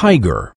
tiger.